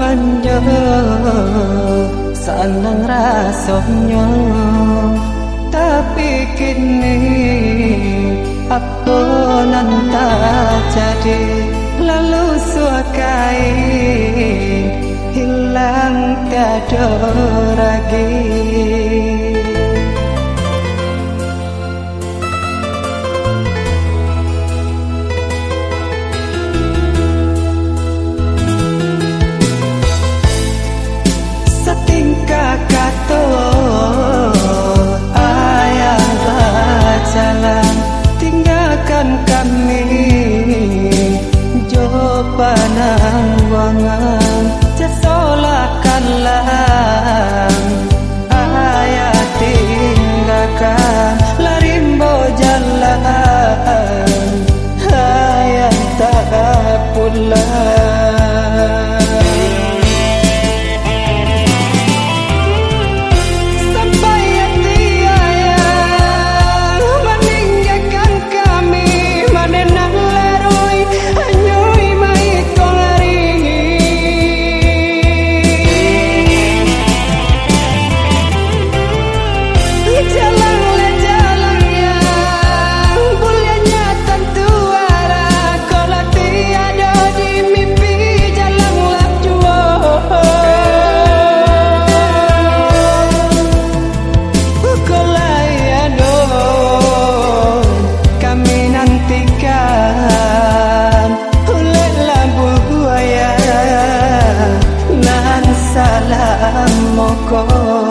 banyo seneng rasanya tapi kini apa nanta jadi. Lalu suakai hilang tiada lagi panang wangan. 光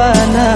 bana.